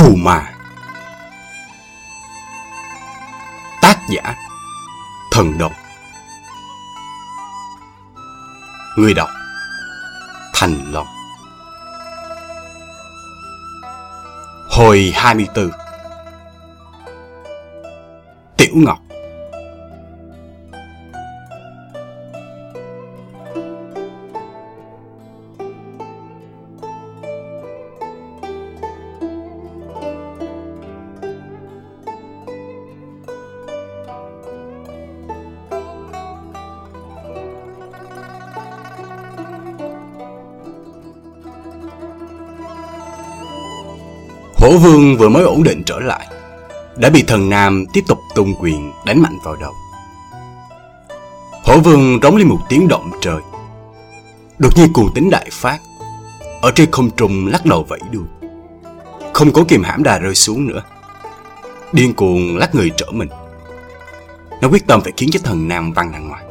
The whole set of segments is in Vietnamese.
Trù mà. Tác giả Thần Đồng. Người đọc Thành Long. Hồi 24 Tiểu Ngọc. Vương vừa mới ổn định trở lại, Đã bị thần nam tiếp tục tung quyền đánh mạnh vào đầu. Hổ vương rống lên một tiếng động trời. Đột nhiên cuồng tính đại phát, Ở trên không trung lắc đầu vẫy đuôi. Không có kìm hãm đà rơi xuống nữa. Điên cuồng lắc người trở mình. Nó quyết tâm phải khiến cho thần nam văng ra ngoài.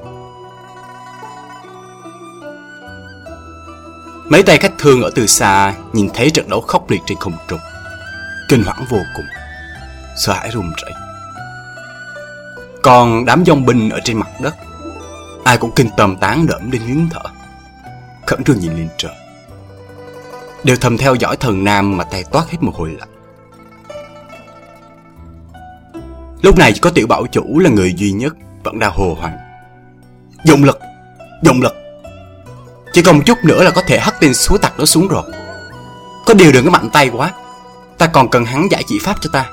Mấy tay khách thương ở từ xa nhìn thấy trận đấu khốc liệt trên không trung kinh hoảng vô cùng, sợ hãi run rẩy. Còn đám dông binh ở trên mặt đất, ai cũng kinh tầm tán đẫm đến nín thở, khẩn trương nhìn lên trời. Đều thầm theo dõi thần nam mà tay toát hết một hồi lạnh. Lúc này chỉ có tiểu bảo chủ là người duy nhất vẫn đang hồ hoảng. Dùng lực dùng lực. Chỉ còn một chút nữa là có thể hất tên số tặc đó xuống rồi. Có điều đừng có mạnh tay quá. Ta còn cần hắn giải chỉ pháp cho ta.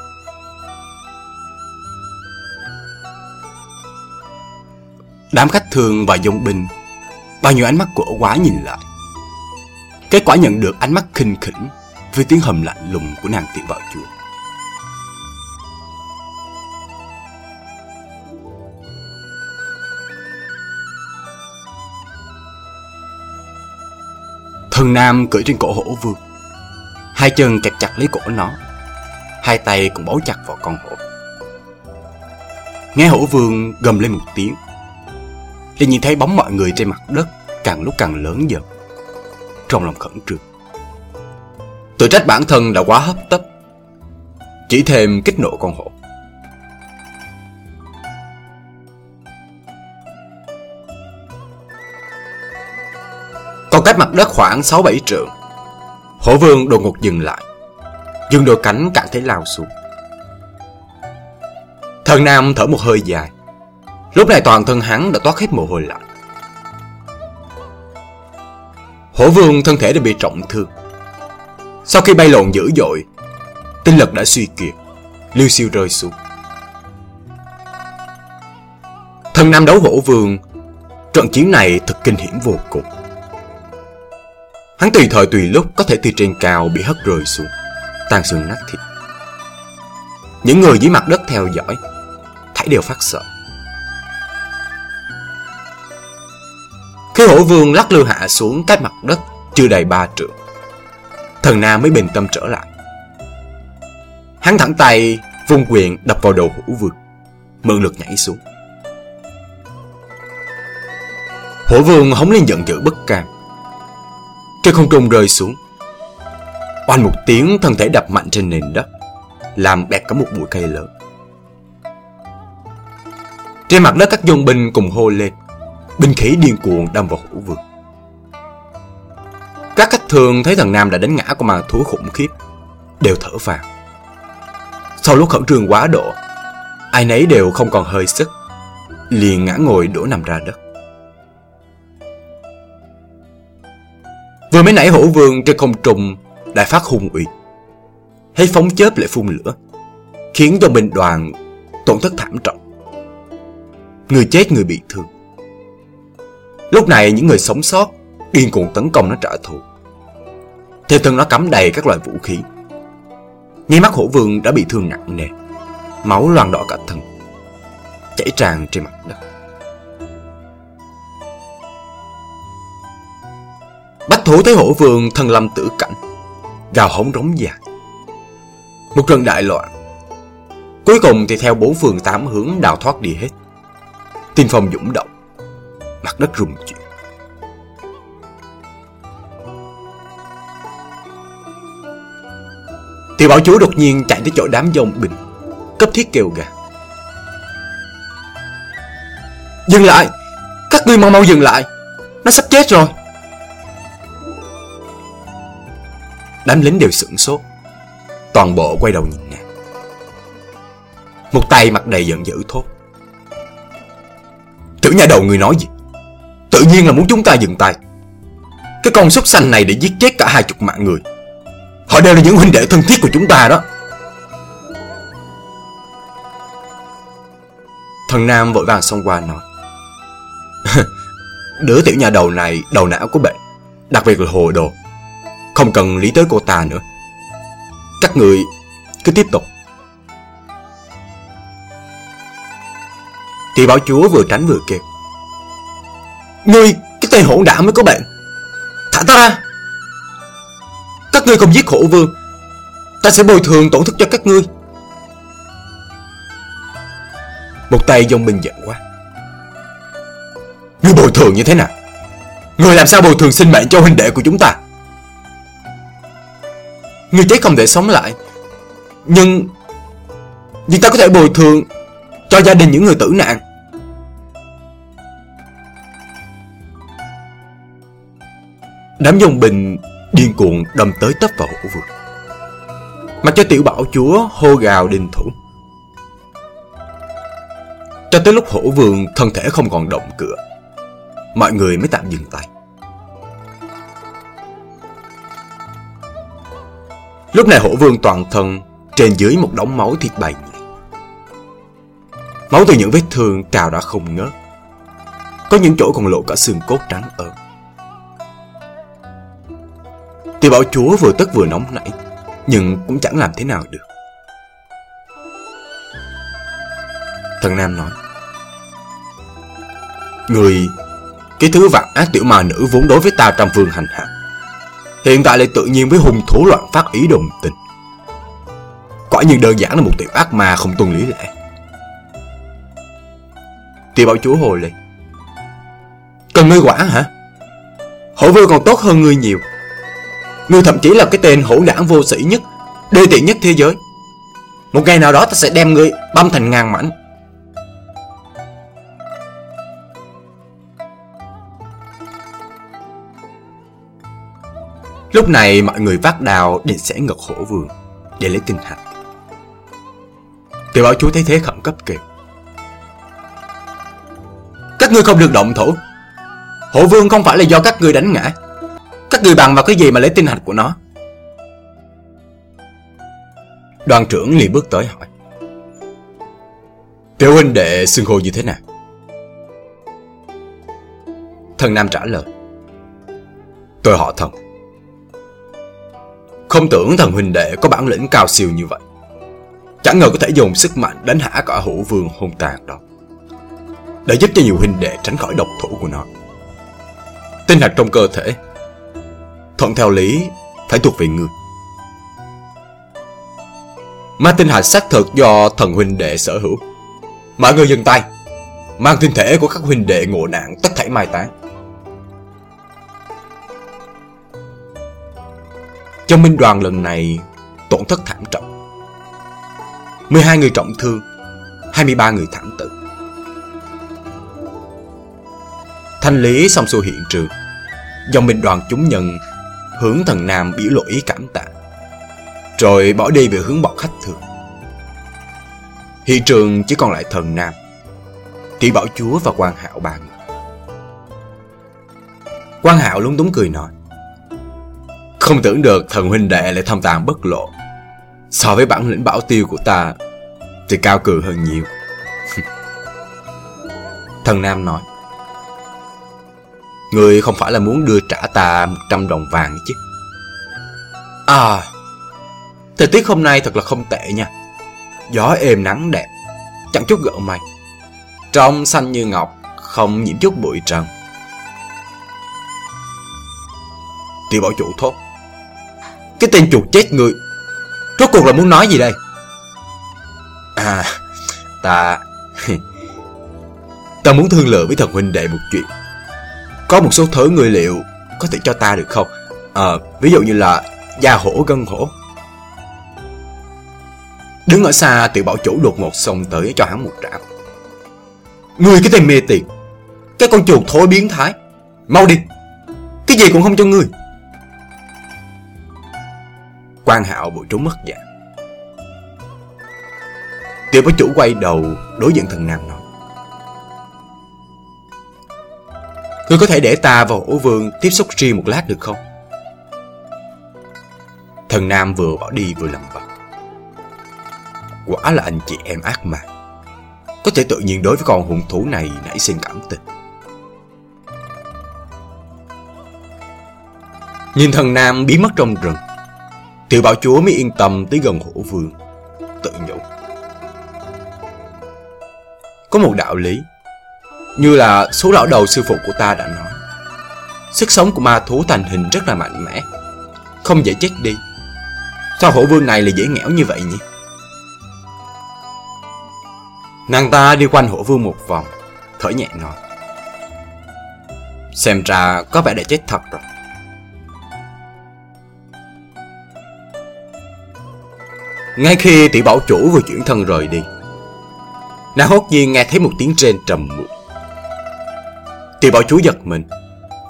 Đám khách thường và dông binh, Bao nhiêu ánh mắt của quá nhìn lại. Kết quả nhận được ánh mắt khinh khỉnh Với tiếng hầm lạnh lùng của nàng tiểu bảo chúa Thần Nam cưỡi trên cổ hổ vương Hai chân kẹp chặt lấy cổ nó. Hai tay cũng bấu chặt vào con hổ. Nghe hổ vương gầm lên một tiếng. Liền nhìn thấy bóng mọi người trên mặt đất Càng lúc càng lớn dần. Trong lòng khẩn trương. Tự trách bản thân đã quá hấp tấp. Chỉ thêm kích nộ con hổ. Còn cách mặt đất khoảng 6-7 trượng. Hổ vương đột ngột dừng lại Dương đôi cánh cảm thấy lao xuống. Thần Nam thở một hơi dài. Lúc này toàn thân hắn đã toát hết mồ hôi lạnh. Hổ vương thân thể đã bị trọng thương. Sau khi bay lộn dữ dội, Tinh lực đã suy kiệt Lưu siêu rơi xuống. Thần Nam đấu hổ vương, Trận chiến này thật kinh hiểm vô cùng. Hắn tùy thời tùy lúc có thể từ trên cao bị hất rơi xuống, tan xương nát thịt. Những người dưới mặt đất theo dõi, thấy đều phát sợ. Khi hổ vương lắc lư hạ xuống cách mặt đất chưa đầy ba trượng, thần nam mới bình tâm trở lại. Hắn thẳng tay vung quyền đập vào đầu hổ vương, mượn lực nhảy xuống. Hổ vương hống lên giận dữ bất cam trên không trung rơi xuống. Oanh một tiếng, thân thể đập mạnh trên nền đất, Làm bẹt cả một bụi cây lớn. Trên mặt đất các dân binh cùng hô lên, Binh khí điên cuồng đâm vào hữu vương Các khách thường thấy thằng nam đã đánh ngã con ma thú khủng khiếp, Đều thở vào Sau lúc khẩn trương quá độ, Ai nấy đều không còn hơi sức, Liền ngã ngồi đổ nằm ra đất. Mới nãy hổ vương trên không trùng đại phát hung uy. Thấy phóng chớp lại phun lửa, khiến cho binh đoàn tổn thất thảm trọng. Người chết người bị thương. Lúc này những người sống sót điên cuồng tấn công nó trả thù. Theo thân nó cắm đầy các loại vũ khí. Ngay mắt hổ vương đã bị thương nặng nề, máu loang đỏ cả thân, chảy tràn trên mặt đất. Bách thủ thấy hổ vương thân lâm tử cảnh, Gào hống rống già. Một trận đại loạn. Cuối cùng thì theo bốn phường tám hướng đào thoát đi hết. Tiên phong dũng động Mặt đất rung chuyển. Tiểu bảo chúa đột nhiên chạy tới chỗ đám dông bình, Cấp thiết kêu gà Dừng lại! Các ngươi mau mau dừng lại! Nó sắp chết rồi! Đám lính đều sửng sốt. Toàn bộ quay đầu nhìn nàng. Một tay mặt đầy giận dữ thốt. Tiểu nhà đầu người nói gì? Tự nhiên là muốn chúng ta dừng tay. Cái con xuất sanh này để giết chết cả hai chục mạng người. Họ đều là những huynh đệ thân thiết của chúng ta đó. Thần Nam vội vàng xông qua nói. Đứa tiểu nhà đầu này đầu não có bệnh, Đặc biệt là hồ đồ. Không cần lý tới cô ta nữa. Các người cứ tiếp tục. Thì bảo chúa vừa tránh vừa kêu, Ngươi, cái tên hỗn đảm mới có bệnh Thả ta ra. Các ngươi không giết hổ vương, Ta sẽ bồi thường tổn thất cho các ngươi. Một tay dông binh giận quá. Ngươi bồi thường như thế nào? Ngươi làm sao bồi thường sinh mệnh cho huynh đệ của chúng ta? Người chết không thể sống lại. Nhưng Nhưng ta có thể bồi thường Cho gia đình những người tử nạn. Đám dòng bình điên cuồng đâm tới tấp vào hổ vương Mặc cho tiểu bảo chúa hô gào đình thủ. Cho tới lúc hổ vương thân thể không còn động cửa, Mọi người mới tạm dừng tay. Lúc này hổ vương toàn thân, Trên dưới một đống máu thịt bầy. Máu từ những vết thương trào đã không ngớt. Có những chỗ còn lộ cả xương cốt trắng ớt Tiểu bảo chúa vừa tức vừa nóng nảy, Nhưng cũng chẳng làm thế nào được. Thần Nam nói, Người, Cái thứ vạn ác tiểu ma nữ vốn đối với ta trong vương hành hạ Hiện tại lại tự nhiên với hung thủ loạn phát ý đồng tình. Quả nhiên đơn giản là một tiểu ác ma không tuân lý lẽ. Tiểu bảo chúa hồi lên Cần ngươi quả hả? Hổ vương còn tốt hơn ngươi nhiều. Ngươi thậm chí là cái tên hổ đảng vô sĩ nhất, Đê tiện nhất thế giới. Một ngày nào đó ta sẽ đem ngươi băm thành ngàn mảnh. Lúc này mọi người vác đào định sẽ ngược hổ vườn, Để lấy tinh hạch. Tiểu bảo chúa thấy thế khẩn cấp kịp Các ngươi không được động thủ. Hổ vương không phải là do các ngươi đánh ngã. Các ngươi bằng vào cái gì mà lấy tinh hạch của nó? Đoàn trưởng liền bước tới hỏi. Tiểu huynh đệ xưng hô như thế nào? Thần Nam trả lời. Tôi họ thần. Không tưởng thần huynh đệ có bản lĩnh cao siêu như vậy Chẳng ngờ có thể dùng sức mạnh đánh hạ cả hữu vương hôn tàn đó. Để giúp cho nhiều huynh đệ tránh khỏi độc thủ của nó Tinh hạch trong cơ thể thuận theo lý phải thuộc về người. Ma tinh hạch xác thực do thần huynh đệ sở hữu. Mọi người dừng tay, mang tinh thể của các huynh đệ ngộ nạn tất thảy mai táng. Trong minh đoàn lần này tổn thất thảm trọng. 12 người trọng thương, 23 người thảm tử. Thanh lý xong xuôi hiện trường, dòng minh đoàn chúng nhân hướng thần Nam biểu lộ ý cảm tạ. Rồi bỏ đi về hướng bọn khách thường. Hiện trường chỉ còn lại thần Nam, Tỷ Bảo Chúa và quan Hạo ba người. Quan Hạo lúng túng cười nói. Không tưởng được thần huynh đệ lại thâm tàn bất lộ. So với bản lĩnh bảo tiêu của ta, thì cao cường hơn nhiều. thần Nam nói. Người không phải là muốn đưa trả ta 100 đồng vàng chứ À Thời tiết hôm nay thật là không tệ nha Gió êm nắng đẹp, Chẳng chút gợn mây Trong xanh như ngọc, Không nhiễm chút bụi trần Tiểu bảo chủ thốt cái tên chuột chết người. Rốt cuộc là muốn nói gì đây? À Ta Ta muốn thương lượng với thần huynh đệ một chuyện. Có một số thứ người liệu có thể cho ta được không? à, ví dụ như là da hổ gân hổ. Đứng ở xa tiểu bảo chủ đột ngột xông tới cho hắn một trạm. Ngươi cái tên mê tiền. Cái con chuột thối biến thái. Mau đi. Cái gì cũng không cho ngươi. Quan hạo bộ trốn mất dạng Tiểu Bá chủ quay đầu đối diện thần nam nói, Ngươi có thể để ta và hổ vương tiếp xúc riêng một lát được không? Thần nam vừa bỏ đi vừa lầm bầm. Quả là anh chị em ác mà Có thể tự nhiên đối với con hung thú này nảy sinh cảm tình. Nhìn thần nam biến mất trong rừng Tiểu bảo chúa mới yên tâm tới gần hổ vương. Tự nhủ. Có một đạo lý, Như là số lão đầu sư phụ của ta đã nói. Sức sống của ma thú thành hình rất là mạnh mẽ, Không dễ chết đi. Sao hổ vương này lại dễ nghẽo như vậy nhỉ? Nàng ta đi quanh hổ vương một vòng, Thở nhẹ nói. Xem ra có vẻ đã chết thật rồi. Ngay khi tỷ bảo chủ vừa chuyển thân rời đi, Nàng hốt nhiên nghe thấy một tiếng trên trầm muộn Tỷ bảo chủ giật mình,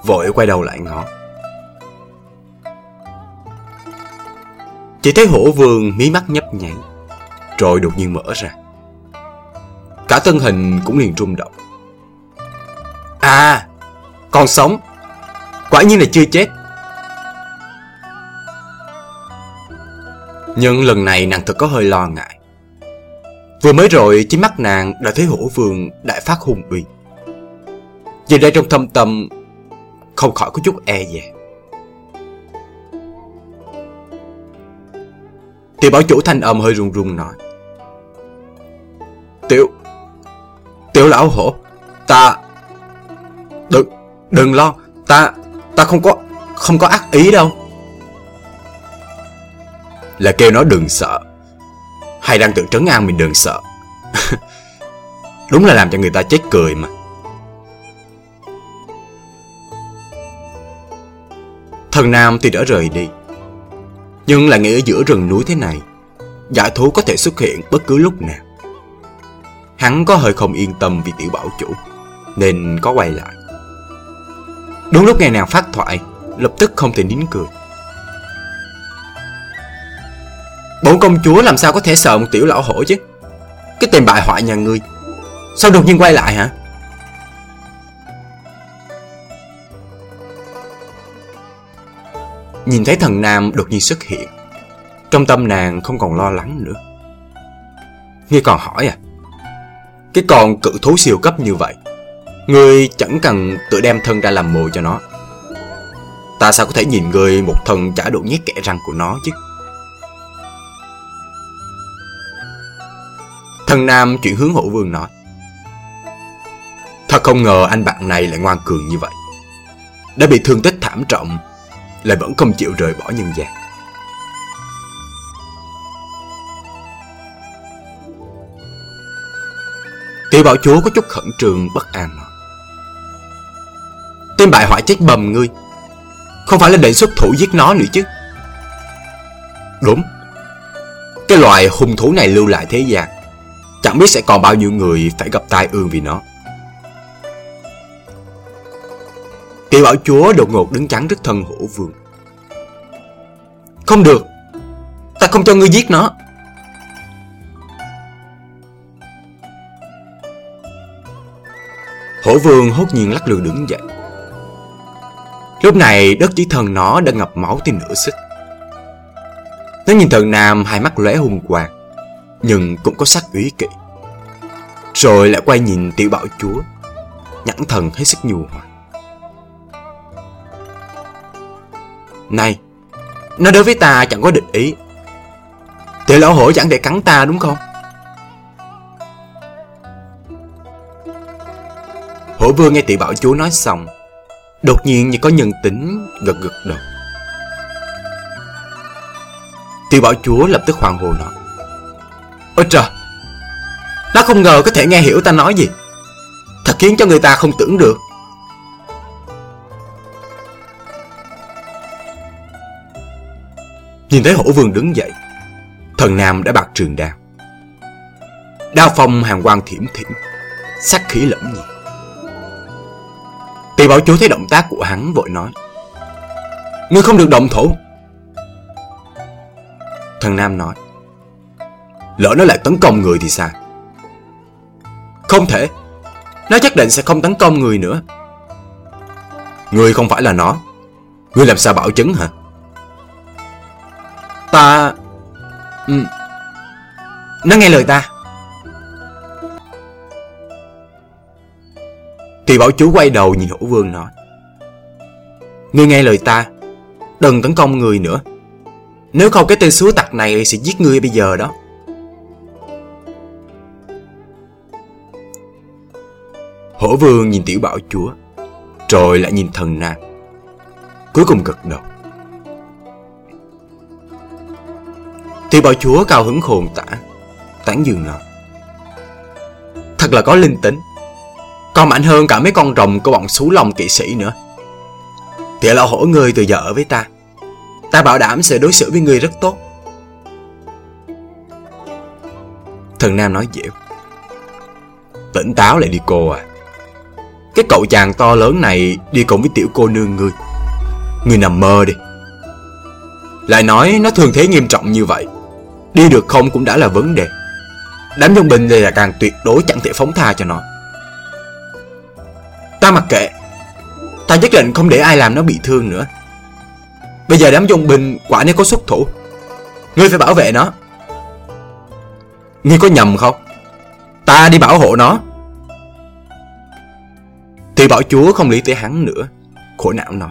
Vội quay đầu lại ngó. Chỉ thấy hổ vương mí mắt nhấp nháy, Rồi đột nhiên mở ra. Cả thân hình cũng liền rung động. À Còn sống, Quả nhiên là chưa chết. Nhưng lần này nàng thật có hơi lo ngại. Vừa mới rồi, chính mắt nàng đã thấy hổ vườn đại phát hung uy. Giờ đây trong thâm tâm, Không khỏi có chút e dè. Tiểu bảo chủ thanh âm hơi run run nói. Tiểu Tiểu lão hổ, Ta, Đừng Đừng lo, Ta Ta không có Không có ác ý đâu. Là kêu nó đừng sợ. Hay đang tự trấn an mình đừng sợ. Đúng là làm cho người ta chết cười mà. Thần Nam thì đã rời đi. Nhưng lại nghĩ ở giữa rừng núi thế này, Giả thú có thể xuất hiện bất cứ lúc nào. Hắn có hơi không yên tâm vì tiểu bảo chủ, Nên có quay lại. Đúng lúc nghe nàng phát thoại, Lập tức không thể nín cười. Bổn công chúa làm sao có thể sợ một tiểu lão hổ chứ? Cái tên bại hoại nhà ngươi, Sao đột nhiên quay lại hả? Nhìn thấy thần nam đột nhiên xuất hiện, Trong tâm nàng không còn lo lắng nữa. Ngươi còn hỏi à? Cái con cự thú siêu cấp như vậy, Ngươi chẳng cần tự đem thân ra làm mồi cho nó. Ta sao có thể nhìn người một thần chả độ nhét kẻ răng của nó chứ? Thần Nam chuyển hướng hổ vương nói, Thật không ngờ anh bạn này lại ngoan cường như vậy. Đã bị thương tích thảm trọng, Lại vẫn không chịu rời bỏ nhân gian. Tiểu bảo chúa có chút khẩn trương bất an nói, Tên bại hoại chết bầm ngươi, Không phải là định xuất thủ giết nó nữa chứ. Đúng. Cái loài hung thú này lưu lại thế gian Chẳng biết sẽ còn bao nhiêu người phải gặp tai ương vì nó. Tiểu bảo chúa đột ngột đứng chắn trước thân hổ vương. Không được. Ta không cho ngươi giết nó. Hổ vương hốt nhiên lắc lư đứng dậy. Lúc này đất chỉ thần nó đã ngập máu tới nửa xích. Nó nhìn thần nam, hai mắt lóe hung quang. Nhưng cũng có sắc ý kỵ. Rồi lại quay nhìn tiểu bảo chúa. Nhãn thần hết sức nhu hòa. Này, Nó đối với ta chẳng có địch ý. Tiểu lão hổ chẳng để cắn ta đúng không? Hổ vương nghe tỷ bảo chúa nói xong, Đột nhiên như có nhân tính gật gật đầu. Tỷ bảo chúa lập tức hoàng hồ nói Ôi trời, Nó không ngờ có thể nghe hiểu ta nói gì. Thật khiến cho người ta không tưởng được. Nhìn thấy hổ vương đứng dậy, Thần nam đã bạc trường đao. Đao phong hàng quang thiểm thiểm Sát khí lẫm nhị. Tỷ bảo chúa thấy động tác của hắn vội nói, Ngươi không được động thủ. Thần Nam nói Lỡ nó lại tấn công người thì sao? Không thể. Nó chắc định sẽ không tấn công người nữa. Người không phải là nó. Ngươi làm sao bảo chứng hả? Ta ừ. Nó nghe lời ta. Thì bảo chú quay đầu nhìn hữu vương nói. Ngươi nghe lời ta. Đừng tấn công người nữa. Nếu không cái tên xúa tặc này sẽ giết ngươi bây giờ đó. Hổ vương nhìn tiểu bảo chúa, Rồi lại nhìn thần nam Cuối cùng gật đầu. Tiểu bảo chúa cao hứng khồn tả, Tán dương nói, Thật là có linh tính, Còn mạnh hơn cả mấy con rồng của bọn xú lòng kỵ sĩ nữa. Tiểu lão hổ ngươi từ giờ ở với ta Ta bảo đảm sẽ đối xử với ngươi rất tốt. Thần Nam nói dịu Tỉnh táo lại đi cô à. Cái cậu chàng to lớn này Đi cùng với tiểu cô nương ngươi. Ngươi nằm mơ đi. Lại nói nó thường thế nghiêm trọng như vậy, Đi được không cũng đã là vấn đề. Đám dông bình này là càng tuyệt đối chẳng thể phóng tha cho nó. Ta mặc kệ. Ta nhất định không để ai làm nó bị thương nữa. Bây giờ đám dung bình quả nếu có xuất thủ, Ngươi phải bảo vệ nó. Ngươi có nhầm không? Ta đi bảo hộ nó. Thì bảo chúa không lý tới hắn nữa, Khổ não nói.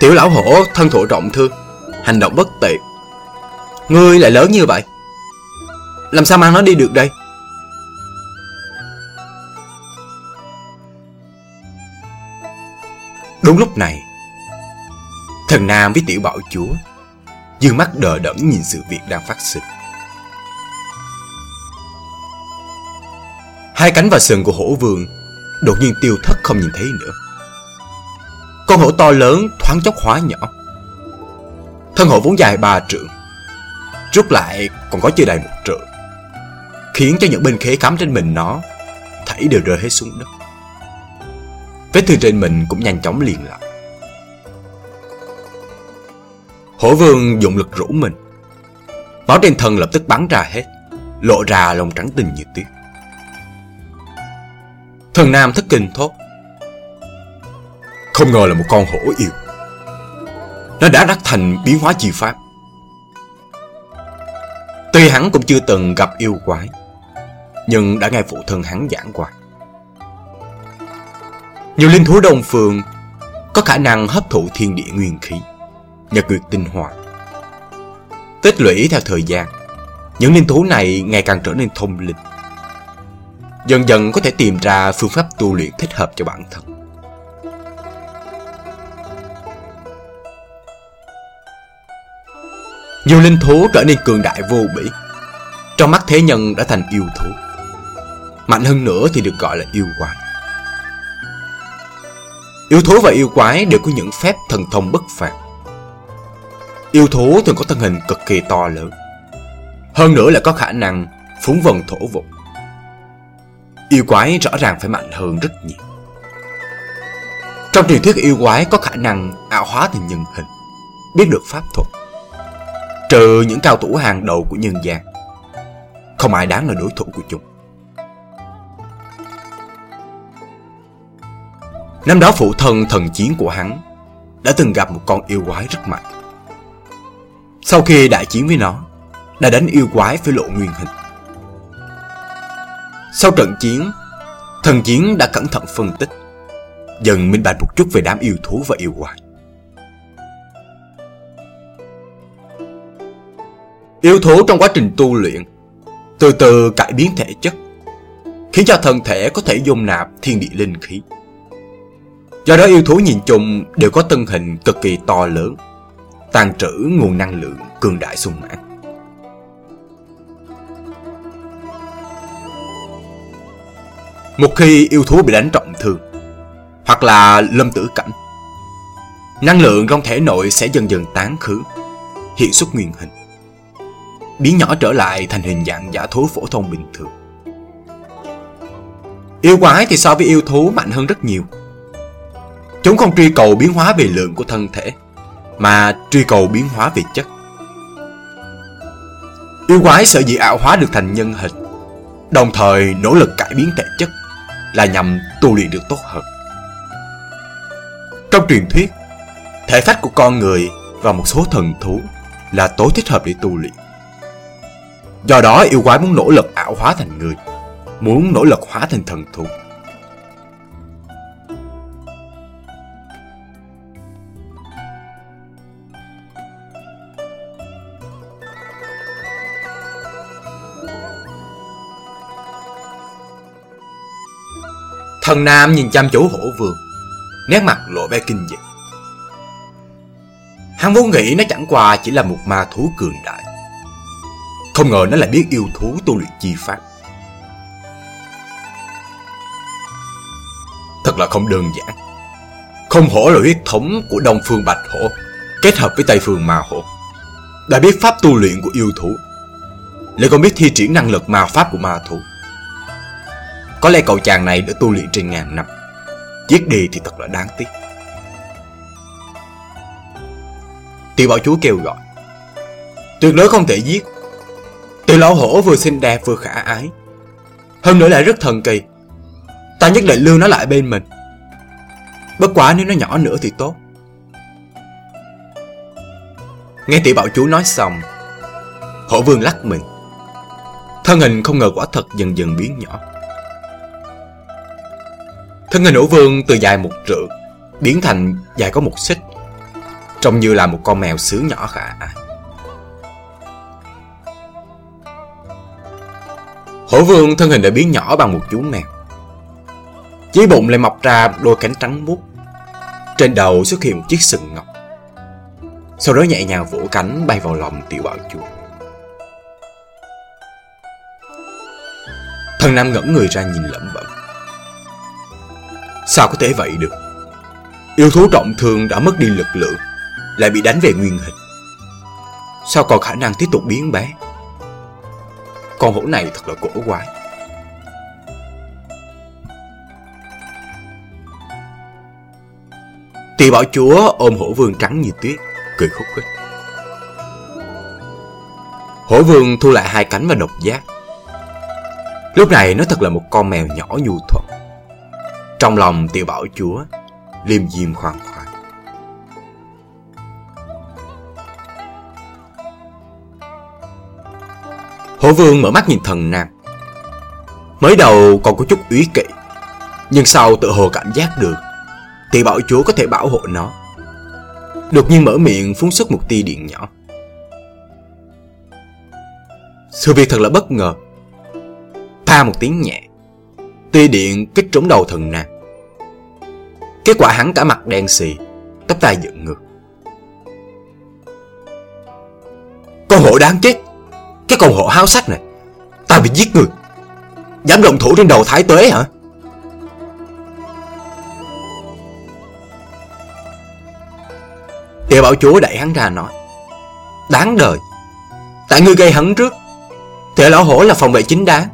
Tiểu lão hổ thân thụ trọng thương, Hành động bất tiện Ngươi lại lớn như vậy, Làm sao mang nó đi được đây? Đúng lúc này, Thần Nam với tiểu bảo chúa, Dương mắt đờ đẫn nhìn sự việc đang phát sinh. Hai cánh và sừng của hổ vương, Đột nhiên tiêu thất không nhìn thấy nữa. Con hổ to lớn thoáng chốc hóa nhỏ. Thân hổ vốn dài ba trượng, Rút lại còn có chưa đầy một trượng, Khiến cho những bên khế cắm trên mình nó Thảy đều rơi hết xuống đất. Vết thương trên mình cũng nhanh chóng liền lại. Hổ vương dụng lực rũ mình. Máu trên thân lập tức bắn ra hết, Lộ ra lông trắng tinh như tuyết. Thần Nam thất kinh thốt. Không ngờ là một con hổ yêu. Nó đã đắc thành biến hóa chi pháp. Tuy hắn cũng chưa từng gặp yêu quái, Nhưng đã nghe phụ thân hắn giảng qua. Nhiều linh thú đông phương Có khả năng hấp thụ thiên địa nguyên khí, Nhật nguyệt tinh hoa. Tích lũy theo thời gian, Những linh thú này ngày càng trở nên thông linh. Dần dần có thể tìm ra phương pháp tu luyện thích hợp cho bản thân. Nhiều linh thú trở nên cường đại vô bỉ. Trong mắt thế nhân đã thành yêu thú. Mạnh hơn nữa thì được gọi là yêu quái. Yêu thú và yêu quái đều có những phép thần thông bất phàm. Yêu thú thường có thân hình cực kỳ to lớn. Hơn nữa là có khả năng phúng vần thổ vụng Yêu quái rõ ràng phải mạnh hơn rất nhiều. Trong truyền thuyết yêu quái có khả năng ảo hóa thành nhân hình, Biết được pháp thuật, Trừ những cao thủ hàng đầu của nhân gian. Không ai đáng là đối thủ của chúng. Năm đó phụ thân thần chiến của hắn Đã từng gặp một con yêu quái rất mạnh. Sau khi đại chiến với nó, Đã đánh yêu quái phải lộ nguyên hình. Sau trận chiến, Thần chiến đã cẩn thận phân tích. Dần minh bạch một chút về đám yêu thú và yêu quái. Yêu thú trong quá trình tu luyện, Từ từ cải biến thể chất, Khiến cho thân thể có thể dung nạp thiên địa linh khí. Do đó yêu thú nhìn chung đều có thân hình cực kỳ to lớn, tàn trữ nguồn năng lượng cường đại sung mãn. Một khi yêu thú bị đánh trọng thương Hoặc là lâm tử cảnh Năng lượng trong thể nội sẽ dần dần tán khứ Hiện xuất nguyên hình biến nhỏ trở lại thành hình dạng giả thú phổ thông bình thường. Yêu quái thì so với yêu thú mạnh hơn rất nhiều. Chúng không truy cầu biến hóa về lượng của thân thể, mà truy cầu biến hóa về chất. Yêu quái sợ dĩ ảo hóa được thành nhân hình, đồng thời nỗ lực cải biến thể chất là nhằm tu luyện được tốt hơn. Trong truyền thuyết, thể phách của con người và một số thần thú là tối thích hợp để tu luyện. Do đó yêu quái muốn nỗ lực ảo hóa thành người, muốn nỗ lực hóa thành thần thú. Thần Nam nhìn chăm chú hổ vương, Nét mặt lộ vẻ kinh dị. Hắn vốn nghĩ nó chẳng qua chỉ là một ma thú cường đại. Không ngờ nó lại biết yêu thú tu luyện chi pháp. Thật là không đơn giản. Không hổ là huyết thống của Đông Phương Bạch Hổ, Kết hợp với Tây Phương Ma Hổ. Đã biết pháp tu luyện của yêu thú, Lại còn biết thi triển năng lực ma pháp của ma thú có lẽ cậu chàng này đã tu luyện trên ngàn năm. Giết đi thì thật là đáng tiếc. Tiểu bảo chúa kêu gọi. Tuyệt đối không thể giết. Tiểu lão hổ vừa xinh đẹp vừa khả ái. Hơn nữa lại rất thần kỳ. Ta nhất định lưu nó lại bên mình. Bất quá nếu nó nhỏ nữa thì tốt. Nghe tiểu bảo chúa nói xong, Hổ vương lắc mình. Thân hình không ngờ quả thật dần dần biến nhỏ. Thân hình ổ vương từ dài một trượng biến thành dài có một xích, trông như là một con mèo xứ nhỏ khả ái. Hổ vương thân hình đã biến nhỏ bằng một chú mèo. Dưới bụng lại mọc ra đôi cánh trắng muốt. Trên đầu xuất hiện một chiếc sừng ngọc. Sau đó nhẹ nhàng vỗ cánh bay vào lòng tiểu bảo chúa. Thần Nam ngẩn người ra nhìn lẩm bẩm. Sao có thể vậy được? Yêu thú trọng thương đã mất đi lực lượng, Lại bị đánh về nguyên hình. Sao còn khả năng tiếp tục biến bé? Con hổ này thật là cổ quái. Tỳ bảo chúa ôm hổ vương trắng như tuyết, Cười khúc khích. Hổ vương thu lại hai cánh và độc giác Lúc này nó thật là một con mèo nhỏ nhu thuận trong lòng tiểu bảo chúa, Liêm diêm khoan khoái. Hổ vương mở mắt nhìn thần nam. Mới đầu còn có chút ý kỵ, Nhưng sau tự hồ cảm giác được, Tiểu bảo chúa có thể bảo hộ nó. Đột nhiên mở miệng phun xuất một tia điện nhỏ. Sự việc thật là bất ngờ. Tha một tiếng nhẹ Tia điện kích trúng đầu thần nàng. Kết quả hắn cả mặt đen xì, Tóc tai dựng ngược. Con hổ đáng chết, Cái con hổ háo sắc này, Ta bị giết người. Dám động thủ trên đầu thái tuế hả? Địa bảo chúa đẩy hắn ra nói, Đáng đời, Tại ngươi gây hắn trước Thể lão hổ là phòng vệ chính đáng.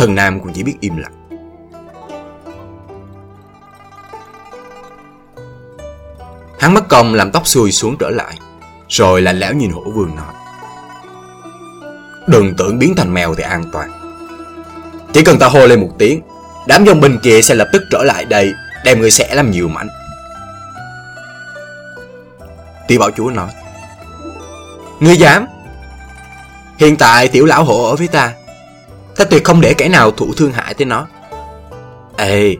Thần Nam cũng chỉ biết im lặng. Hắn mất công làm tóc xuôi xuống trở lại, Rồi lạnh lẽo nhìn hổ vương nói. Đừng tưởng biến thành mèo thì an toàn. Chỉ cần ta hô lên một tiếng, Đám dòng binh kia sẽ lập tức trở lại đây, Đem người sẽ làm nhiều mảnh. Tiểu bảo chúa nói. Ngươi dám? Hiện tại tiểu lão hổ ở với ta Ta tuyệt không để kẻ nào thụ thương hại tới nó. Ê,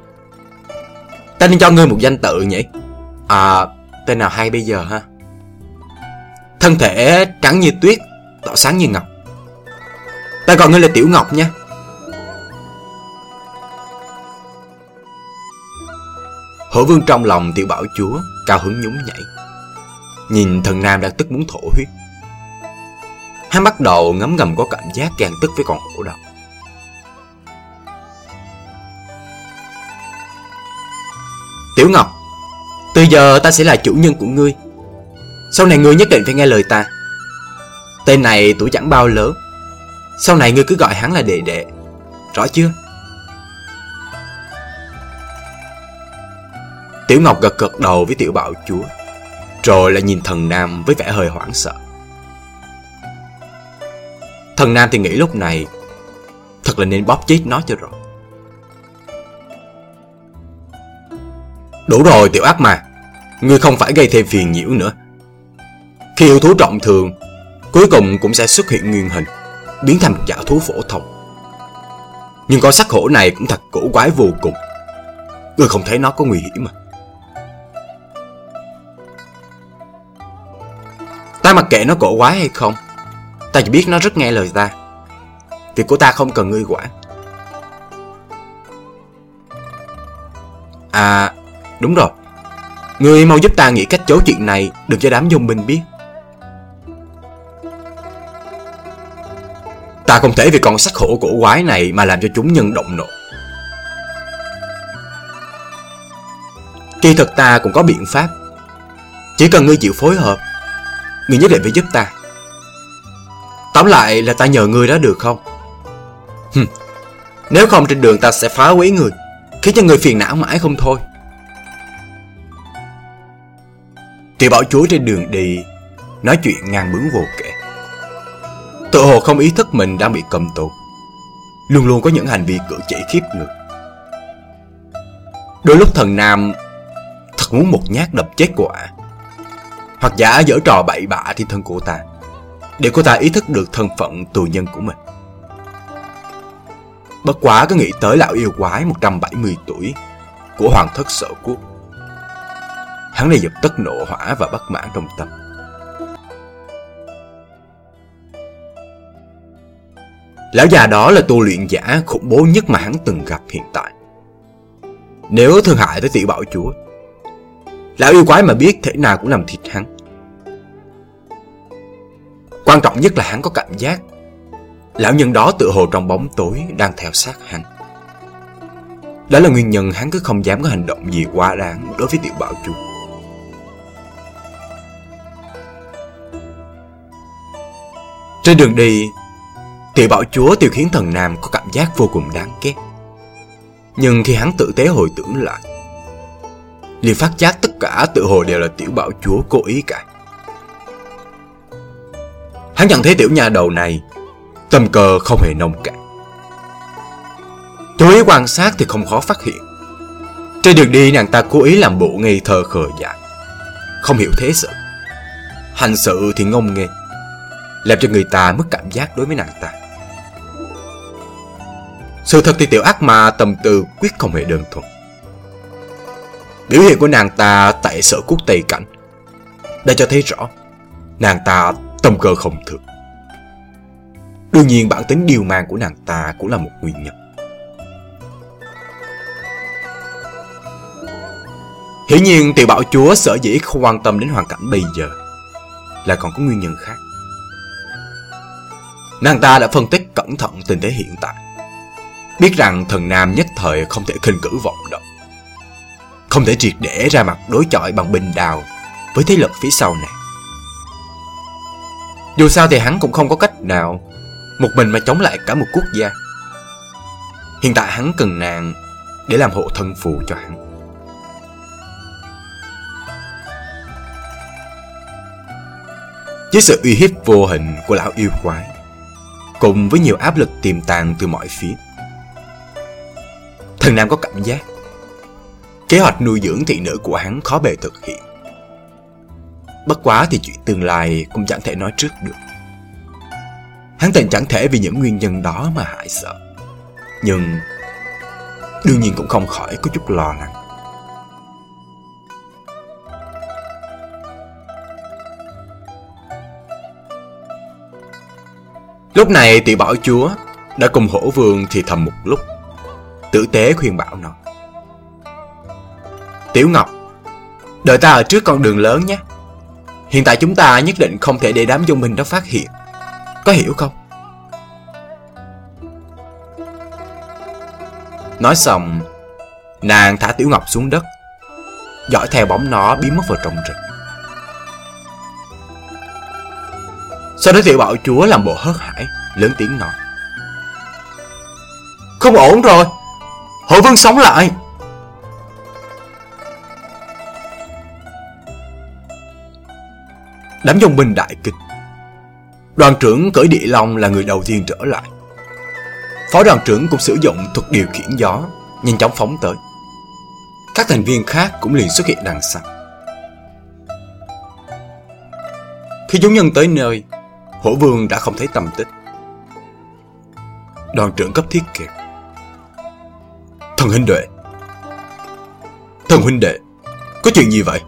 Ta nên cho ngươi một danh tự nhỉ? À Tên nào hay bây giờ ha? Thân thể trắng như tuyết Tỏ sáng như ngọc. Ta gọi ngươi là Tiểu Ngọc nha. Hổ vương trong lòng tiểu bảo chúa Cao hứng nhún nhảy. Nhìn thần nam đang tức muốn thổ huyết. Hắn bắt đầu ngấm ngầm có cảm giác càng tức với con hổ độc. Tiểu Ngọc, từ giờ ta sẽ là chủ nhân của ngươi. Sau này ngươi nhất định phải nghe lời ta. Tên này tuổi chẳng bao lớn. Sau này ngươi cứ gọi hắn là đệ đệ. Rõ chưa? Tiểu Ngọc gật gật đầu với tiểu bạo chúa, Rồi lại nhìn thần Nam với vẻ hơi hoảng sợ. Thần Nam thì nghĩ lúc này, Thật là nên bóp chết nó cho rồi. Đủ rồi, tiểu ác mà Ngươi không phải gây thêm phiền nhiễu nữa. Khi yêu thú trọng thường, Cuối cùng cũng sẽ xuất hiện nguyên hình, Biến thành một giả thú phổ thông. Nhưng con sắc hổ này cũng thật cổ quái vô cùng. Ngươi không thấy nó có nguy hiểm mà Ta mặc kệ nó cổ quái hay không, Ta chỉ biết nó rất nghe lời ta. Việc của ta không cần ngươi quản. À đúng rồi. Người mau giúp ta nghĩ cách chối chuyện này, Đừng cho đám dung binh biết. Ta không thể vì con sắc hổ cổ quái này Mà làm cho chúng nhân động nộ. Kỳ thực ta cũng có biện pháp. Chỉ cần ngươi chịu phối hợp Ngươi nhất định phải giúp ta. Tóm lại là ta nhờ ngươi đó được không? Hừm. Nếu không trên đường ta sẽ phá quấy người, Khiến cho người phiền não mãi không thôi. Tiểu bảo chúa trên đường đi, Nói chuyện ngang bướng vô kể. Tự hồ không ý thức mình đang bị cầm tù. Luôn luôn có những hành vi cử chỉ khiếp người. Đôi lúc thần nam Thật muốn một nhát đập chết quả Hoặc giả dở trò bậy bạ trên thân của ta, Để cô ta ý thức được thân phận tù nhân của mình. Bất quá có nghĩ tới lão yêu quái 170 tuổi Của hoàng thất sở quốc Hắn đã dập tất nộ hỏa và bất mãn trong tâm. Lão già đó là tu luyện giả khủng bố nhất mà hắn từng gặp hiện tại. Nếu thương hại tới tiểu bảo chúa, Lão yêu quái mà biết thể nào cũng làm thịt hắn. Quan trọng nhất là hắn có cảm giác. Lão nhân đó tự hồ trong bóng tối đang theo sát hắn. Đó là nguyên nhân hắn cứ không dám có hành động gì quá đáng đối với tiểu bảo chúa. Trên đường đi, Tiểu bảo chúa tiêu khiến thần nam có cảm giác vô cùng đáng ghét. Nhưng khi hắn tự tế hồi tưởng lại, liền phát giác tất cả tự hồ đều là tiểu bảo chúa cố ý cả. Hắn nhận thấy tiểu nhà đầu này, Tâm cơ không hề nông cạn. Chú ý quan sát thì không khó phát hiện. Trên đường đi, nàng ta cố ý làm bộ ngây thơ khờ dại, Không hiểu thế sự. Hành sự thì ngông nghê làm cho người ta mất cảm giác đối với nàng ta Sự thật thì tiểu ác ma tầm tư quyết không hề đơn thuần Biểu hiện của nàng ta tại sở quốc Tây Cảnh Đã cho thấy rõ Nàng ta tâm cơ không thường Đương nhiên bản tính điều mang của nàng ta cũng là một nguyên nhân. Hiển nhiên tiểu bảo chúa sở dĩ không quan tâm đến hoàn cảnh bây giờ là còn có nguyên nhân khác. Nàng ta đã phân tích cẩn thận tình thế hiện tại. Biết rằng thần nam nhất thời không thể khinh cử vọng động. Không thể triệt để ra mặt đối chọi bằng bình đào với thế lực phía sau này. Dù sao thì hắn cũng không có cách nào một mình mà chống lại cả một quốc gia Hiện tại hắn cần nàng Để làm hộ thân phù cho hắn Với sự uy hiếp vô hình của lão yêu quái Cùng với nhiều áp lực tiềm tàng từ mọi phía. Thần Nam có cảm giác, Kế hoạch nuôi dưỡng thị nữ của hắn khó bề thực hiện. Bất quá thì chuyện tương lai cũng chẳng thể nói trước được. Hắn tình chẳng thể vì những nguyên nhân đó mà hại sợ. Nhưng Đương nhiên cũng không khỏi có chút lo lắng. Lúc này tiểu bảo chúa Đã cùng hổ vương thì thầm một lúc. Tử tế khuyên bảo nó, Tiểu Ngọc, Đợi ta ở trước con đường lớn nhé. Hiện tại chúng ta nhất định không thể để đám dung minh đó phát hiện. Có hiểu không? Nói xong, Nàng thả Tiểu Ngọc xuống đất, Dõi theo bóng nó biến mất vào trong rừng. Sau đó tiểu bảo chúa làm bộ hớt hải, lớn tiếng nói. Không ổn rồi, hội vương sống lại. Đám dòng binh đại kịch Đoàn trưởng cởi địa long là người đầu tiên trở lại Phó đoàn trưởng cũng sử dụng thuật điều khiển gió Nhanh chóng phóng tới Các thành viên khác cũng liền xuất hiện đằng sau Khi chúng nhân tới nơi Hổ vương đã không thấy tâm tích. Đoàn trưởng cấp thiết kêu Thần huynh đệ. Thần huynh đệ, Có chuyện gì vậy?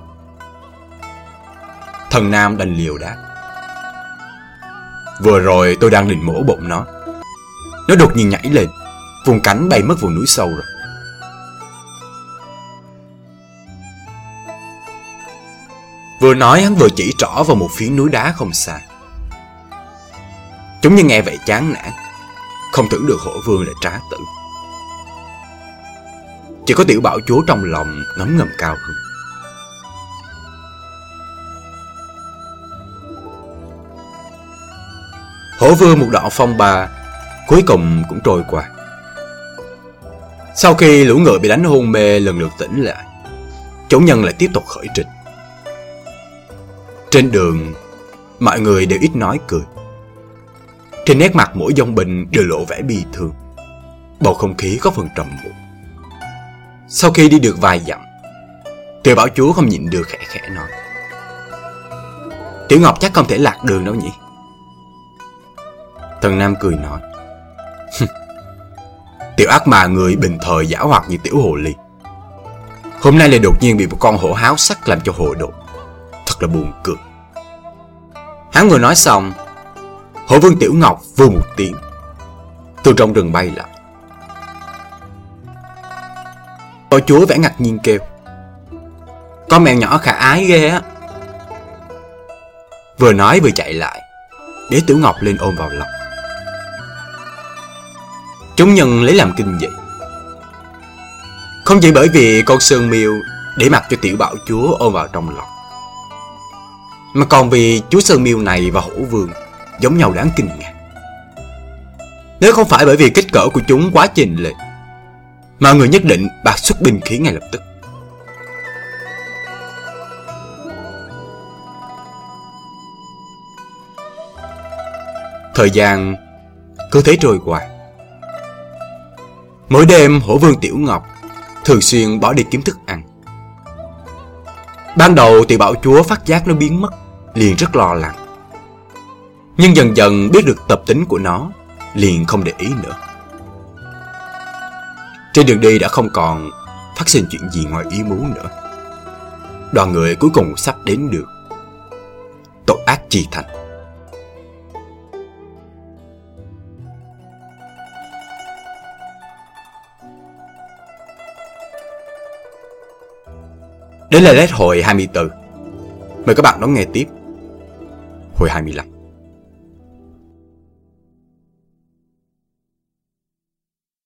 Thần Nam đành liều đáp. Vừa rồi tôi đang định mổ bụng nó. Nó đột nhiên nhảy lên, Vùng cánh bay mất vùng núi sâu rồi. Vừa nói hắn vừa chỉ trỏ vào một phiến núi đá không xa. Chúng như nghe vậy chán nản. Không tưởng được hổ vương lại trá tử. Chỉ có tiểu bảo chúa trong lòng ngấm ngầm cao hơn. Hổ vương một đoạn phong ba, Cuối cùng cũng trôi qua. Sau khi lũ ngựa bị đánh hôn mê lần lượt tỉnh lại, Chủ nhân lại tiếp tục khởi trình. Trên đường, Mọi người đều ít nói cười. Trên nét mặt mỗi dòng bình đều lộ vẻ bi thương. Bầu không khí có phần trầm muộn. Sau khi đi được vài dặm, Tiểu bảo chúa không nhịn được khẽ khẽ nói. Tiểu Ngọc chắc không thể lạc đường đâu nhỉ? Thần Nam cười nói. Tiểu ác mà người bình thời giả hoạt như tiểu hồ ly. Hôm nay lại đột nhiên bị một con hổ háo sắc làm cho hồ đồ. Thật là buồn cười. Hắn vừa nói xong Hổ vương Tiểu Ngọc vù một tiếng. Từ trong rừng bay lại. Tổ chúa vẻ ngạc nhiên kêu, Con mèo nhỏ khả ái ghê á. Vừa nói vừa chạy lại Để Tiểu Ngọc lên ôm vào lòng. Chúng nhân lấy làm kinh dị. Không chỉ bởi vì con Sơn Miêu để mặc cho tiểu bảo chúa ôm vào trong lòng, Mà còn vì chú Sơn Miêu này và Hổ Vương giống nhau đáng kinh ngạc Nếu không phải bởi vì kích cỡ của chúng quá trình lệ Mà người nhất định bạc xuất binh khí ngay lập tức Thời gian cứ thế trôi qua Mỗi đêm hổ vương Tiểu Ngọc thường xuyên bỏ đi kiếm thức ăn. Ban đầu thì bảo chúa phát giác nó biến mất, liền rất lo lắng. Nhưng dần dần biết được tập tính của nó, liền không để ý nữa. Trên đường đi đã không còn phát sinh chuyện gì ngoài ý muốn nữa. Đoàn người cuối cùng sắp đến được. Tội ác chi thành. Đến là lết hồi 24 Mời các bạn đón nghe tiếp Hồi 25